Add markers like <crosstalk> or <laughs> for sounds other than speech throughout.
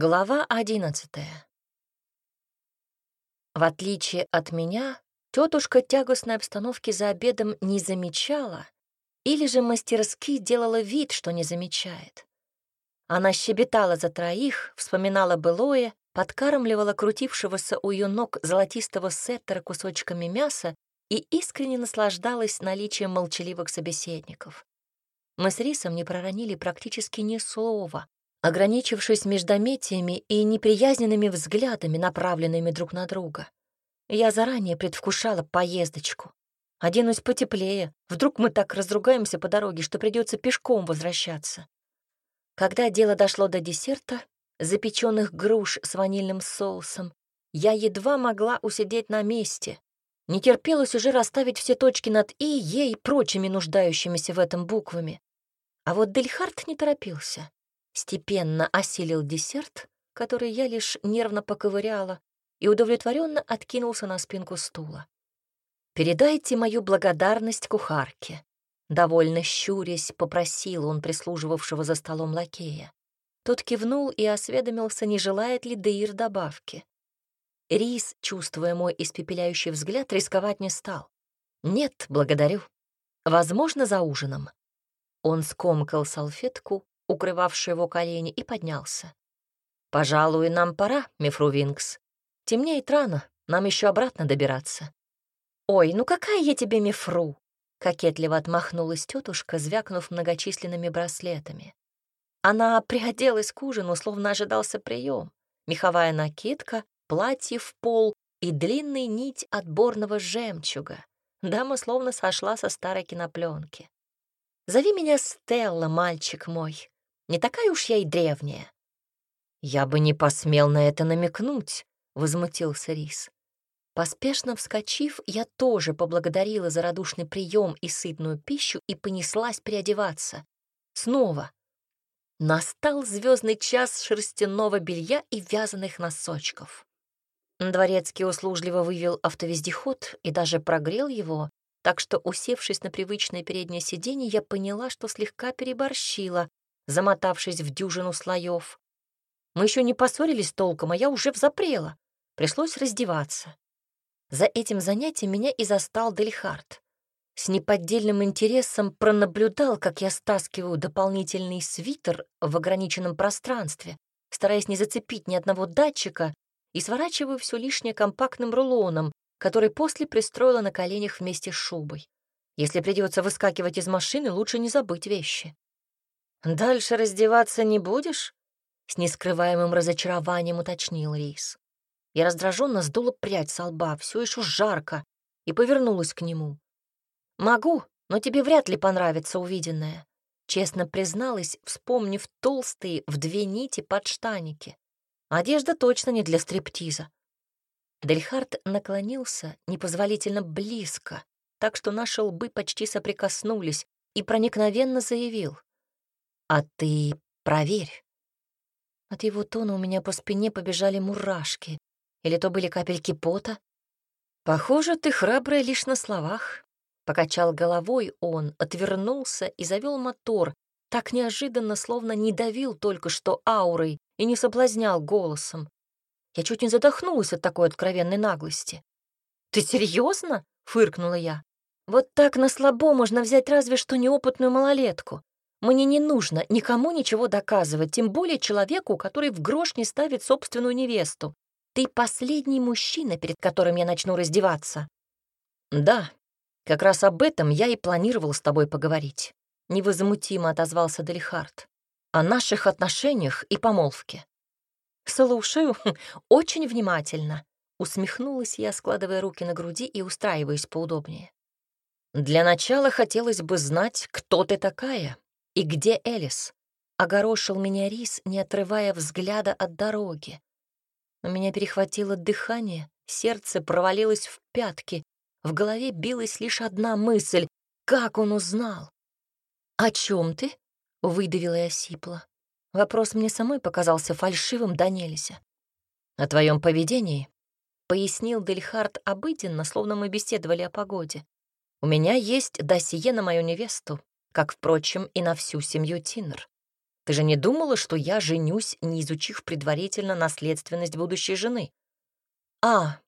Глава одиннадцатая. В отличие от меня, тетушка тягостной обстановки за обедом не замечала или же мастерски делала вид, что не замечает. Она щебетала за троих, вспоминала былое, подкармливала крутившегося у ее ног золотистого сеттера кусочками мяса и искренне наслаждалась наличием молчаливых собеседников. Мы с Рисом не проронили практически ни слова, ограничившись междометиями и неприязненными взглядами, направленными друг на друга. Я заранее предвкушала поездочку. Оденусь потеплее, вдруг мы так разругаемся по дороге, что придется пешком возвращаться. Когда дело дошло до десерта, запеченных груш с ванильным соусом, я едва могла усидеть на месте. Не терпелось уже расставить все точки над «и», «е» и прочими нуждающимися в этом буквами. А вот Дельхарт не торопился степенно осилил десерт, который я лишь нервно поковыряла, и удовлетворенно откинулся на спинку стула. «Передайте мою благодарность кухарке», — довольно щурясь попросил он прислуживавшего за столом лакея. Тот кивнул и осведомился, не желает ли Деир добавки. Рис, чувствуя мой испепеляющий взгляд, рисковать не стал. «Нет, благодарю. Возможно, за ужином». Он скомкал салфетку укрывавший его колени, и поднялся. «Пожалуй, нам пора, мифру Винкс. Темнеет рано, нам еще обратно добираться». «Ой, ну какая я тебе мифру!» — кокетливо отмахнулась тетушка, звякнув многочисленными браслетами. Она приоделась к ужину, словно ожидался прием. Меховая накидка, платье в пол и длинная нить отборного жемчуга. Дама словно сошла со старой кинопленки. «Зови меня Стелла, мальчик мой. Не такая уж я и древняя». «Я бы не посмел на это намекнуть», — возмутился Рис. Поспешно вскочив, я тоже поблагодарила за радушный прием и сытную пищу и понеслась переодеваться. Снова. Настал звездный час шерстяного белья и вязаных носочков. Дворецкий услужливо вывел автовездеход и даже прогрел его, так что, усевшись на привычное переднее сиденье, я поняла, что слегка переборщила, замотавшись в дюжину слоев. Мы еще не поссорились толком, а я уже взапрела. Пришлось раздеваться. За этим занятием меня и застал Дельхард. С неподдельным интересом пронаблюдал, как я стаскиваю дополнительный свитер в ограниченном пространстве, стараясь не зацепить ни одного датчика, и сворачиваю все лишнее компактным рулоном, который после пристроила на коленях вместе с шубой. Если придется выскакивать из машины, лучше не забыть вещи. «Дальше раздеваться не будешь?» — с нескрываемым разочарованием уточнил Рис. Я раздраженно сдула прядь со лба, все еще жарко, и повернулась к нему. «Могу, но тебе вряд ли понравится увиденное», — честно призналась, вспомнив толстые в две нити подштаники. «Одежда точно не для стриптиза». Дельхард наклонился непозволительно близко, так что наши лбы почти соприкоснулись, и проникновенно заявил. «А ты проверь». От его тона у меня по спине побежали мурашки. Или то были капельки пота? «Похоже, ты храбрая лишь на словах». Покачал головой он, отвернулся и завел мотор, так неожиданно, словно не давил только что аурой и не соблазнял голосом. Я чуть не задохнулась от такой откровенной наглости. «Ты серьезно? фыркнула я. «Вот так на слабо можно взять разве что неопытную малолетку. Мне не нужно никому ничего доказывать, тем более человеку, который в грош не ставит собственную невесту. Ты последний мужчина, перед которым я начну раздеваться. Да, как раз об этом я и планировал с тобой поговорить. Невозмутимо отозвался Делихард. О наших отношениях и помолвке. Слушаю <laughs> очень внимательно. Усмехнулась я, складывая руки на груди и устраиваясь поудобнее. Для начала хотелось бы знать, кто ты такая «И где Элис?» — огорошил меня Рис, не отрывая взгляда от дороги. У меня перехватило дыхание, сердце провалилось в пятки, в голове билась лишь одна мысль — как он узнал? «О чем ты?» — выдавила я сипло. Вопрос мне самой показался фальшивым да нельзя. «О твоем поведении?» — пояснил Дельхард обыденно, словно мы беседовали о погоде. «У меня есть досье на мою невесту, как, впрочем, и на всю семью Тиннер. Ты же не думала, что я женюсь, не изучив предварительно наследственность будущей жены? А,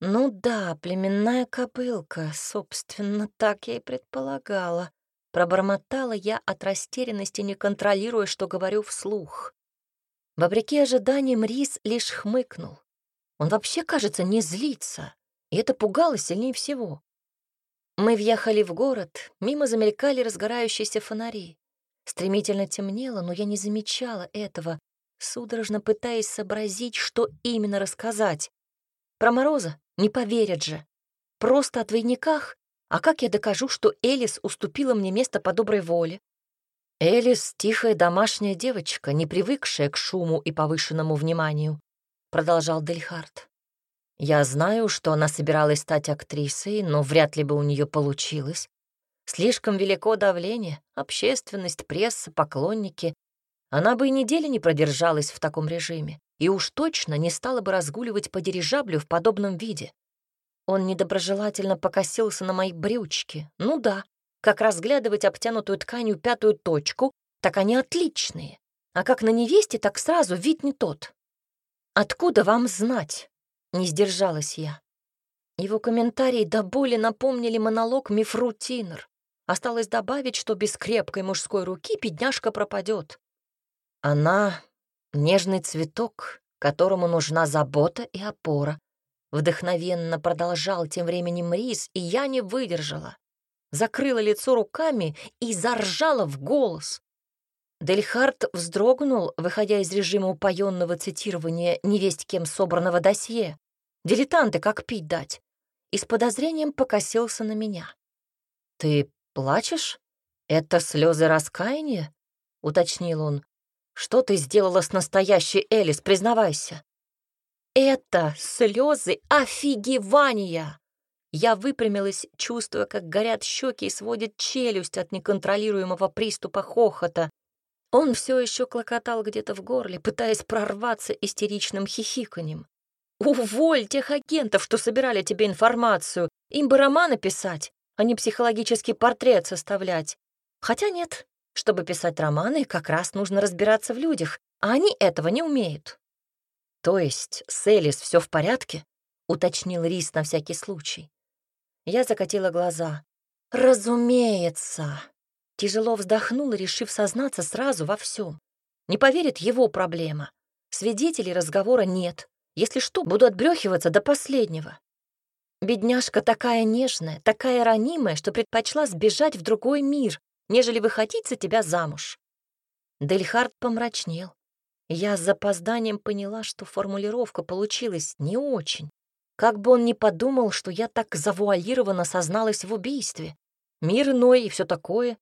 ну да, племенная кобылка, собственно, так я и предполагала. Пробормотала я от растерянности, не контролируя, что говорю вслух. Вопреки ожиданиям, Рис лишь хмыкнул. Он вообще, кажется, не злится, и это пугало сильнее всего. Мы въехали в город, мимо замелькали разгорающиеся фонари. Стремительно темнело, но я не замечала этого, судорожно пытаясь сообразить, что именно рассказать. Про Мороза не поверят же. Просто о двойниках? А как я докажу, что Элис уступила мне место по доброй воле? Элис — тихая домашняя девочка, не привыкшая к шуму и повышенному вниманию, — продолжал Дельхард. Я знаю, что она собиралась стать актрисой, но вряд ли бы у нее получилось. Слишком велико давление, общественность, пресса, поклонники. Она бы и недели не продержалась в таком режиме и уж точно не стала бы разгуливать по дирижаблю в подобном виде. Он недоброжелательно покосился на мои брючки. Ну да, как разглядывать обтянутую тканью пятую точку, так они отличные. А как на невесте, так сразу вид не тот. «Откуда вам знать?» — не сдержалась я. Его комментарии до боли напомнили монолог Мифру Тинер. Осталось добавить, что без крепкой мужской руки бедняжка пропадет. Она — нежный цветок, которому нужна забота и опора. Вдохновенно продолжал тем временем Рис, и я не выдержала. Закрыла лицо руками и заржала в голос. Дельхард вздрогнул, выходя из режима упоенного цитирования невесть кем собранного досье. Дилетанты, как пить дать. И с подозрением покосился на меня. «Ты «Плачешь? Это слезы раскаяния?» — уточнил он. «Что ты сделала с настоящей Элис, признавайся?» «Это слезы офигевания!» Я выпрямилась, чувствуя, как горят щеки и сводит челюсть от неконтролируемого приступа хохота. Он все еще клокотал где-то в горле, пытаясь прорваться истеричным хихиканьем. «Уволь тех агентов, что собирали тебе информацию! Им бы романы писать! а не психологический портрет составлять. Хотя нет, чтобы писать романы, как раз нужно разбираться в людях, а они этого не умеют. То есть с Элис все в порядке? уточнил Рис на всякий случай. Я закатила глаза. Разумеется. Тяжело вздохнула, решив сознаться сразу во всем. Не поверит его проблема. Свидетелей разговора нет. Если что, буду отбрехиваться до последнего. Бедняжка такая нежная, такая ранимая, что предпочла сбежать в другой мир, нежели выходить за тебя замуж. Дельхард помрачнел. Я с запозданием поняла, что формулировка получилась не очень. Как бы он ни подумал, что я так завуалированно созналась в убийстве. Мир иной и все такое.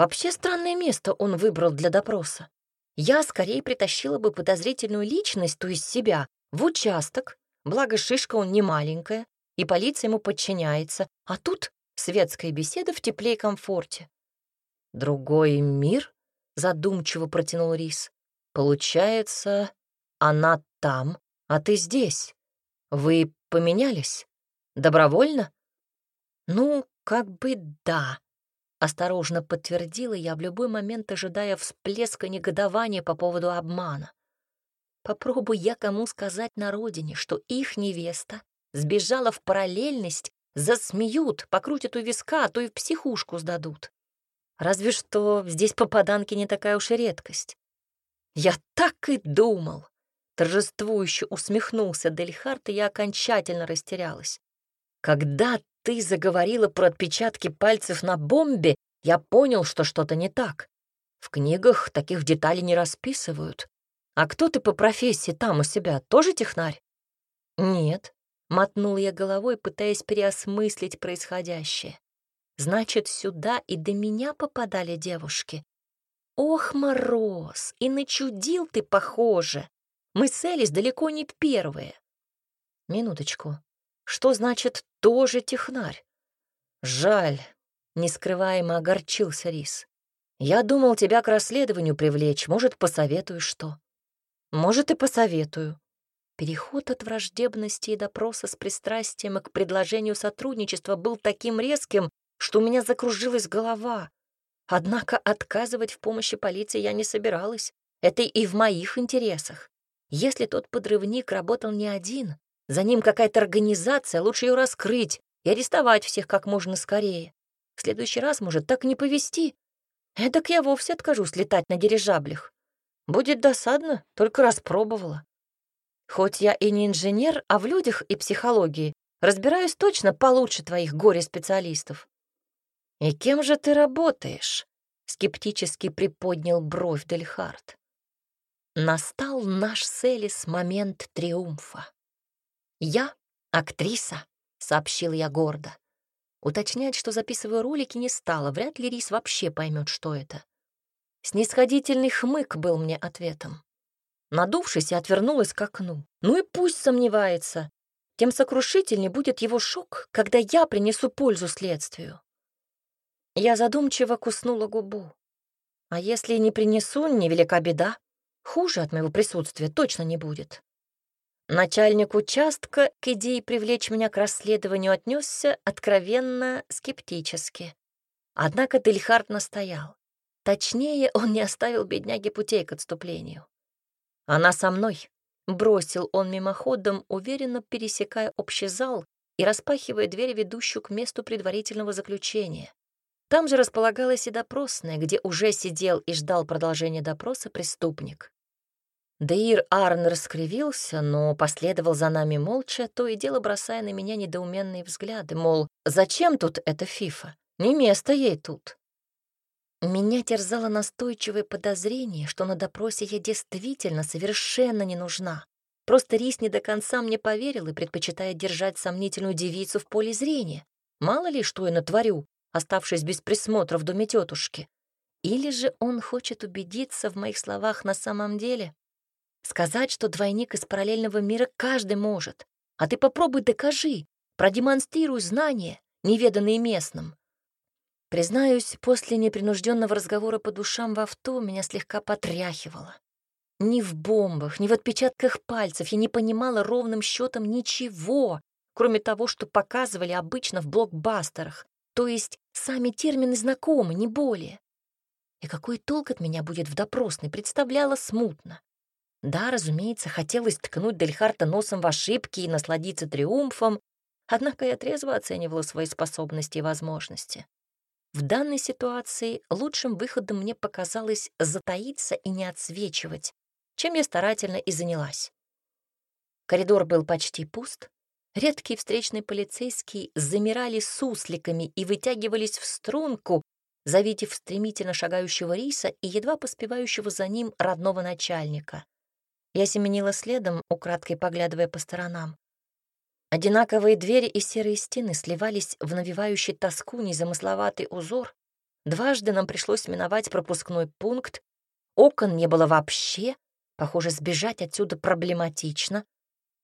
Вообще странное место он выбрал для допроса. Я скорее притащила бы подозрительную личность, то есть себя, в участок, благо шишка он не маленькая, и полиция ему подчиняется, а тут светская беседа в тепле и комфорте. «Другой мир?» — задумчиво протянул Рис. «Получается, она там, а ты здесь. Вы поменялись? Добровольно?» «Ну, как бы да», — осторожно подтвердила я, в любой момент ожидая всплеска негодования по поводу обмана. Попробуй я кому сказать на родине, что их невеста сбежала в параллельность, засмеют, покрутят у виска, а то и в психушку сдадут. Разве что здесь попаданки не такая уж и редкость. Я так и думал. Торжествующе усмехнулся Дельхарт, и я окончательно растерялась. Когда ты заговорила про отпечатки пальцев на бомбе, я понял, что что-то не так. В книгах таких деталей не расписывают. А кто ты по профессии там у себя, тоже технарь? Нет, Мотнул я головой, пытаясь переосмыслить происходящее. Значит, сюда и до меня попадали девушки. Ох, Мороз, и начудил ты, похоже. Мы с Элис далеко не первые. Минуточку. Что значит «тоже технарь»? Жаль, нескрываемо огорчился Рис. Я думал тебя к расследованию привлечь, может, посоветую что. Может, и посоветую. Переход от враждебности и допроса с пристрастием к предложению сотрудничества был таким резким, что у меня закружилась голова. Однако отказывать в помощи полиции я не собиралась. Это и в моих интересах. Если тот подрывник работал не один, за ним какая-то организация, лучше ее раскрыть и арестовать всех как можно скорее. В следующий раз может так не повести. Эдак я вовсе откажусь летать на дирижаблях. Будет досадно, только распробовала. Хоть я и не инженер, а в людях и психологии разбираюсь точно получше твоих горе-специалистов. «И кем же ты работаешь?» — скептически приподнял бровь Дельхард. Настал наш с Элис момент триумфа. «Я актриса», — сообщил я гордо. Уточнять, что записываю ролики, не стало, вряд ли Рис вообще поймет, что это. Снисходительный хмык был мне ответом. Надувшись, я отвернулась к окну. Ну и пусть сомневается. Тем сокрушительнее будет его шок, когда я принесу пользу следствию. Я задумчиво куснула губу. А если не принесу, невелика беда. Хуже от моего присутствия точно не будет. Начальник участка к идее привлечь меня к расследованию отнесся откровенно скептически. Однако Дельхард настоял. Точнее, он не оставил бедняге путей к отступлению. «Она со мной», — бросил он мимоходом, уверенно пересекая общий зал и распахивая дверь, ведущую к месту предварительного заключения. Там же располагалась и допросная, где уже сидел и ждал продолжения допроса преступник. Деир Арн раскривился, но последовал за нами молча, то и дело бросая на меня недоуменные взгляды, мол, зачем тут эта фифа? Не место ей тут. Меня терзало настойчивое подозрение, что на допросе я действительно совершенно не нужна. Просто Рис не до конца мне поверил и предпочитает держать сомнительную девицу в поле зрения. Мало ли, что я натворю, оставшись без присмотра в доме тетушки. Или же он хочет убедиться в моих словах на самом деле? Сказать, что двойник из параллельного мира каждый может, а ты попробуй докажи, продемонстрируй знания, неведанные местным. Признаюсь, после непринужденного разговора по душам в авто меня слегка потряхивало. Ни в бомбах, ни в отпечатках пальцев я не понимала ровным счетом ничего, кроме того, что показывали обычно в блокбастерах. То есть сами термины знакомы, не более. И какой толк от меня будет в допросной, представляла смутно. Да, разумеется, хотелось ткнуть Дельхарта носом в ошибки и насладиться триумфом, однако я трезво оценивала свои способности и возможности. В данной ситуации лучшим выходом мне показалось затаиться и не отсвечивать, чем я старательно и занялась. Коридор был почти пуст, Редкие встречные полицейские замирали сусликами и вытягивались в струнку, завидев стремительно шагающего риса и едва поспевающего за ним родного начальника. Я семенила следом, украдкой поглядывая по сторонам. Одинаковые двери и серые стены сливались в навевающий тоску незамысловатый узор. Дважды нам пришлось миновать пропускной пункт. Окон не было вообще. Похоже, сбежать отсюда проблематично.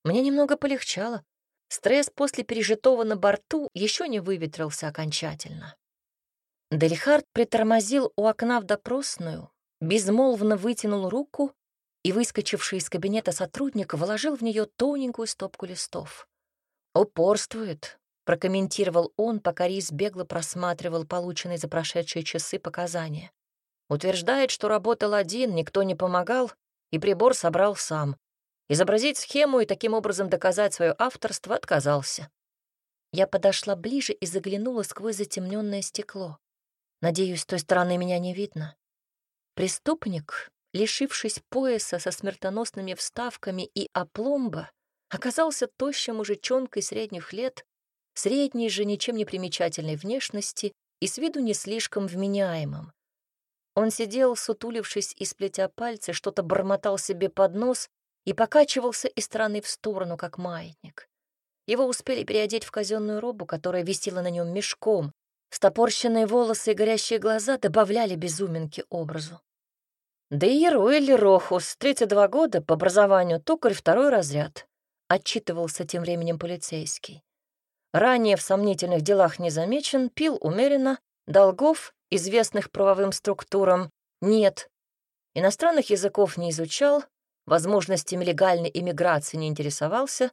Мне немного полегчало. Стресс после пережитого на борту еще не выветрился окончательно. Делихард притормозил у окна в допросную, безмолвно вытянул руку и, выскочивший из кабинета сотрудник, вложил в нее тоненькую стопку листов. «Упорствует», — прокомментировал он, пока Рис бегло просматривал полученные за прошедшие часы показания. «Утверждает, что работал один, никто не помогал, и прибор собрал сам. Изобразить схему и таким образом доказать свое авторство отказался. Я подошла ближе и заглянула сквозь затемненное стекло. Надеюсь, с той стороны меня не видно. Преступник, лишившись пояса со смертоносными вставками и опломба, оказался тощим мужичонкой средних лет, средней же ничем не примечательной внешности и с виду не слишком вменяемым. Он сидел, сутулившись и сплетя пальцы, что-то бормотал себе под нос и покачивался из стороны в сторону, как маятник. Его успели переодеть в казенную робу, которая висела на нем мешком. Встопорщенные волосы и горящие глаза добавляли безуминки образу. Да и Руэлли Рохус, 32 года, по образованию токарь второй разряд, отчитывался тем временем полицейский. Ранее в сомнительных делах не замечен, пил умеренно, долгов, известных правовым структурам, нет. Иностранных языков не изучал, возможностями легальной иммиграции не интересовался,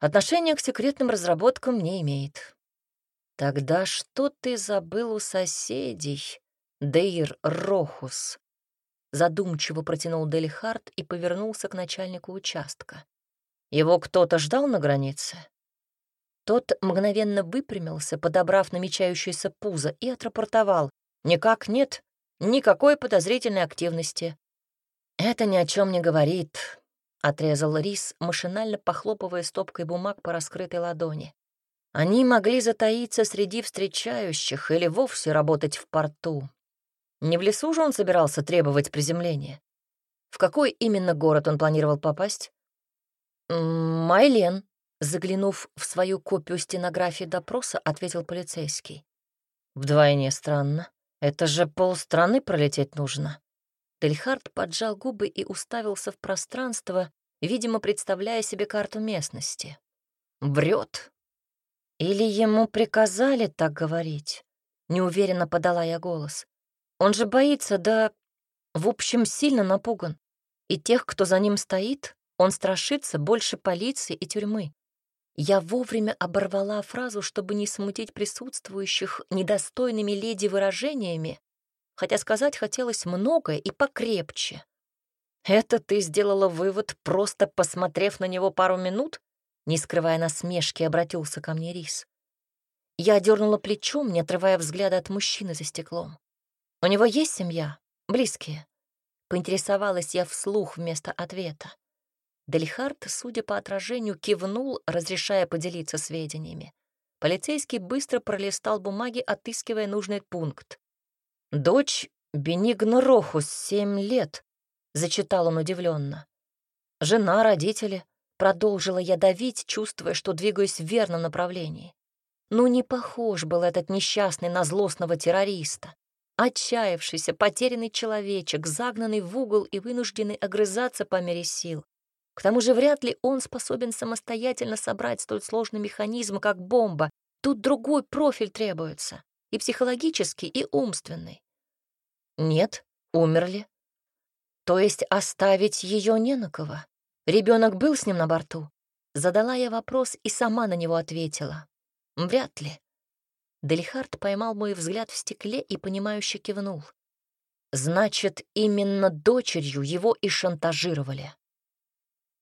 отношения к секретным разработкам не имеет. Тогда что ты забыл у соседей? Дейр Рохус. Задумчиво протянул Делихард и повернулся к начальнику участка. Его кто-то ждал на границе? Тот мгновенно выпрямился, подобрав намечающееся пузо, и отрапортовал. «Никак нет, никакой подозрительной активности». «Это ни о чем не говорит», — отрезал Рис, машинально похлопывая стопкой бумаг по раскрытой ладони. «Они могли затаиться среди встречающих или вовсе работать в порту. Не в лесу же он собирался требовать приземления. В какой именно город он планировал попасть? «Майлен», заглянув в свою копию стенографии допроса, ответил полицейский. «Вдвойне странно. Это же полстраны пролететь нужно». Дельхард поджал губы и уставился в пространство, видимо, представляя себе карту местности. Врет. Или ему приказали так говорить? Неуверенно подала я голос. Он же боится, да, в общем, сильно напуган. И тех, кто за ним стоит, он страшится больше полиции и тюрьмы. Я вовремя оборвала фразу, чтобы не смутить присутствующих недостойными леди выражениями, хотя сказать хотелось многое и покрепче. «Это ты сделала вывод, просто посмотрев на него пару минут?» Не скрывая насмешки, обратился ко мне Рис. Я дернула плечом, не отрывая взгляда от мужчины за стеклом. «У него есть семья? Близкие?» Поинтересовалась я вслух вместо ответа. Дельхард, судя по отражению, кивнул, разрешая поделиться сведениями. Полицейский быстро пролистал бумаги, отыскивая нужный пункт. «Дочь Бенигна Рохус, семь лет», — зачитал он удивленно. «Жена, родители», — продолжила я давить, чувствуя, что двигаюсь в верном направлении. Ну, не похож был этот несчастный на злостного террориста. Отчаявшийся, потерянный человечек, загнанный в угол и вынужденный огрызаться по мере сил. К тому же вряд ли он способен самостоятельно собрать столь сложный механизм, как бомба. Тут другой профиль требуется, и психологический, и умственный. Нет, умерли. То есть оставить ее не на кого? Ребенок был с ним на борту? Задала я вопрос и сама на него ответила. Вряд ли. Делихард поймал мой взгляд в стекле и, понимающе кивнул. Значит, именно дочерью его и шантажировали.